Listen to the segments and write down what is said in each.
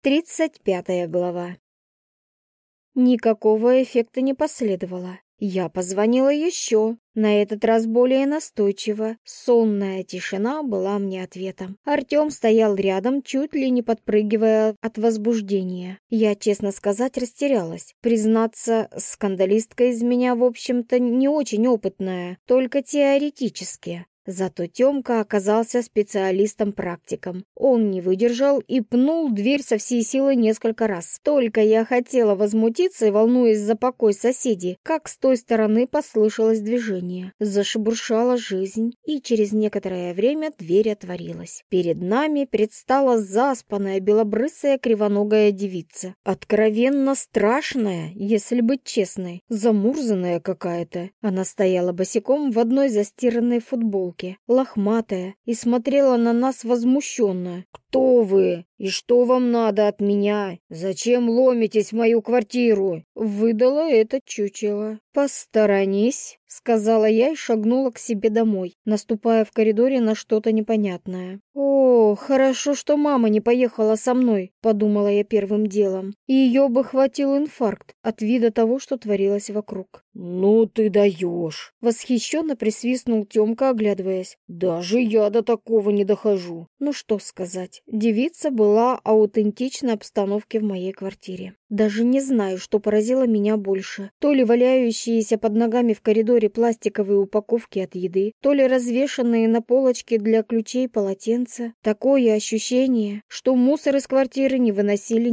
Тридцать пятая глава. Никакого эффекта не последовало. Я позвонила еще, на этот раз более настойчиво. Сонная тишина была мне ответом. Артем стоял рядом, чуть ли не подпрыгивая от возбуждения. Я, честно сказать, растерялась. Признаться, скандалистка из меня, в общем-то, не очень опытная, только теоретически. Зато Тёмка оказался специалистом-практиком. Он не выдержал и пнул дверь со всей силы несколько раз. Только я хотела возмутиться, волнуясь за покой соседей, как с той стороны послышалось движение. Зашебуршала жизнь, и через некоторое время дверь отворилась. Перед нами предстала заспанная белобрысая кривоногая девица. Откровенно страшная, если быть честной. Замурзанная какая-то. Она стояла босиком в одной застиранной футболке юбке, лохматая, и смотрела на нас возмущенно. «Кто вы? И что вам надо от меня? Зачем ломитесь в мою квартиру?» Выдала это чучело. «Посторонись», — сказала я и шагнула к себе домой, наступая в коридоре на что-то непонятное. «О, хорошо, что мама не поехала со мной», — подумала я первым делом. Ее бы хватил инфаркт от вида того, что творилось вокруг. «Ну ты даешь!» — восхищенно присвистнул Темка, оглядываясь. «Даже я до такого не дохожу». Ну что сказать, девица была аутентичной обстановке в моей квартире. Даже не знаю, что поразило меня больше. То ли валяющиеся под ногами в коридоре пластиковые упаковки от еды, то ли развешанные на полочке для ключей полотенца. Такое ощущение, что мусор из квартиры не выносили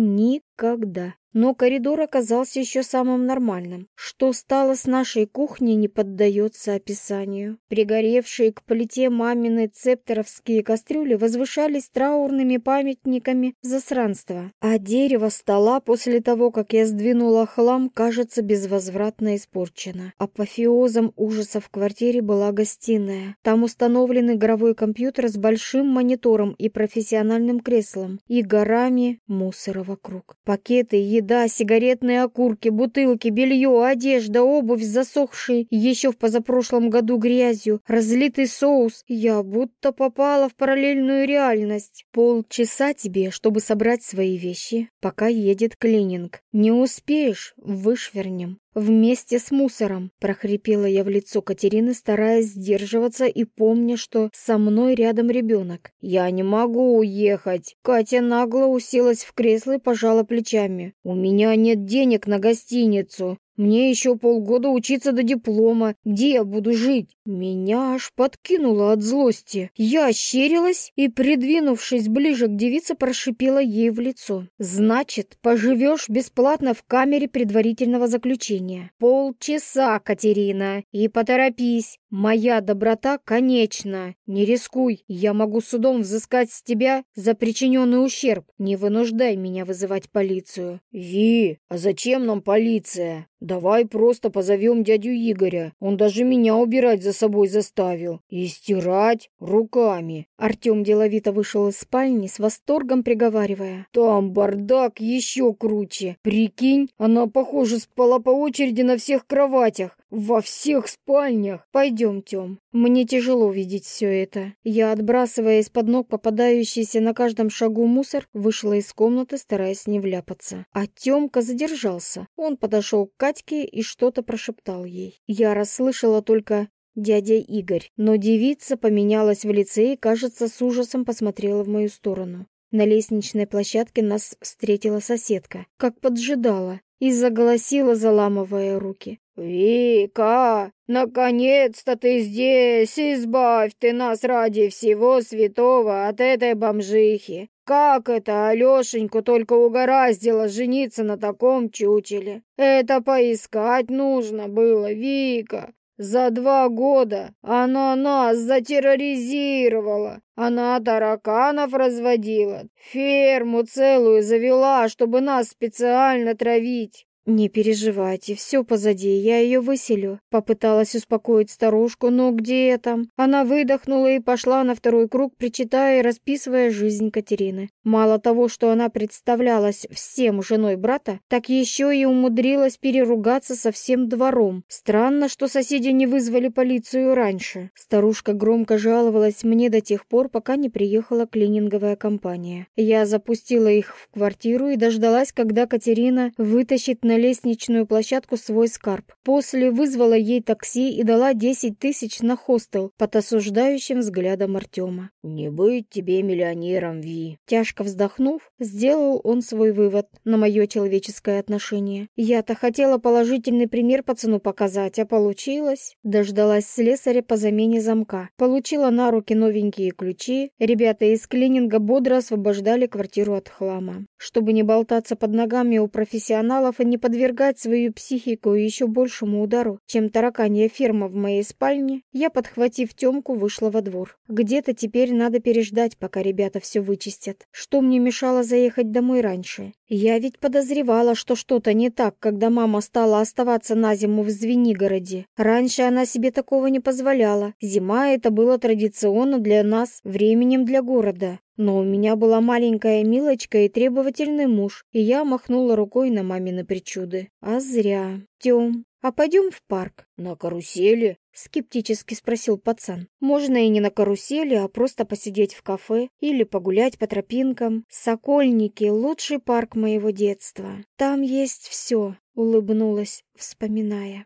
никогда. Но коридор оказался еще самым нормальным. Что стало с нашей кухней, не поддается описанию. Пригоревшие к плите мамины цептеровские кастрюли возвышались траурными памятниками засранства. А дерево стола после того, как я сдвинула хлам, кажется безвозвратно испорчено. Апофеозом ужаса в квартире была гостиная. Там установлен игровой компьютер с большим монитором и профессиональным креслом, и горами мусора вокруг. Пакеты, еда, сигаретные окурки, бутылки, белье, одежда, обувь, засохшие еще в позапрошлом году грязью, разлитый соус. Я будто попала в параллельную реальность. Полчаса тебе, чтобы собрать свои вещи, пока едет клининг. Не успеешь — вышвернем. «Вместе с мусором!» – прохрипела я в лицо Катерины, стараясь сдерживаться и помня, что со мной рядом ребенок. «Я не могу уехать!» Катя нагло уселась в кресло и пожала плечами. «У меня нет денег на гостиницу. Мне еще полгода учиться до диплома. Где я буду жить? Меня аж подкинуло от злости. Я ощерилась и, придвинувшись ближе к девице, прошипела ей в лицо. «Значит, поживешь бесплатно в камере предварительного заключения. Полчаса, Катерина, и поторопись. Моя доброта конечна. Не рискуй, я могу судом взыскать с тебя за причиненный ущерб. Не вынуждай меня вызывать полицию». «Ви, а зачем нам полиция?» Давай просто позовем дядю Игоря. Он даже меня убирать за собой заставил. И стирать руками. Артем деловито вышел из спальни с восторгом приговаривая. Там бардак еще круче. Прикинь, она, похоже, спала по очереди на всех кроватях. Во всех спальнях. Пойдем, Тем. Мне тяжело видеть все это. Я, отбрасывая из-под ног попадающийся на каждом шагу мусор, вышла из комнаты, стараясь не вляпаться. А Темка задержался. Он подошел к Катьке и что-то прошептал ей. Я расслышала только дядя Игорь, но девица поменялась в лице и, кажется, с ужасом посмотрела в мою сторону. На лестничной площадке нас встретила соседка, как поджидала, и заголосила, заламывая руки. «Вика, наконец-то ты здесь! Избавь ты нас ради всего святого от этой бомжихи! Как это Алешеньку только угораздило жениться на таком чучеле? Это поискать нужно было, Вика! За два года она нас затерроризировала. Она тараканов разводила, ферму целую завела, чтобы нас специально травить. Не переживайте, все позади, я ее выселю. Попыталась успокоить старушку, но где там? Она выдохнула и пошла на второй круг, причитая и расписывая жизнь Катерины. Мало того, что она представлялась всем женой брата, так еще и умудрилась переругаться со всем двором. Странно, что соседи не вызвали полицию раньше. Старушка громко жаловалась мне до тех пор, пока не приехала клининговая компания. Я запустила их в квартиру и дождалась, когда Катерина вытащит на лестничную площадку свой скарб. После вызвала ей такси и дала 10 тысяч на хостел под осуждающим взглядом Артема. «Не быть тебе миллионером, Ви!» Тяжко вздохнув, сделал он свой вывод на мое человеческое отношение. Я-то хотела положительный пример пацану показать, а получилось. Дождалась слесаря по замене замка. Получила на руки новенькие ключи. Ребята из клининга бодро освобождали квартиру от хлама. Чтобы не болтаться под ногами у профессионалов и не подвергать свою психику еще большему удару, чем тараканья ферма в моей спальне, я, подхватив Темку, вышла во двор. Где-то теперь надо переждать, пока ребята все вычистят. Что мне мешало заехать домой раньше? Я ведь подозревала, что что-то не так, когда мама стала оставаться на зиму в Звенигороде. Раньше она себе такого не позволяла. Зима это было традиционно для нас, временем для города. Но у меня была маленькая Милочка и требовательный муж, и я махнула рукой на мамины причуды. А зря. Тем, а пойдем в парк. На карусели? Скептически спросил пацан. Можно и не на карусели, а просто посидеть в кафе или погулять по тропинкам. Сокольники — лучший парк моего детства. Там есть все, улыбнулась, вспоминая.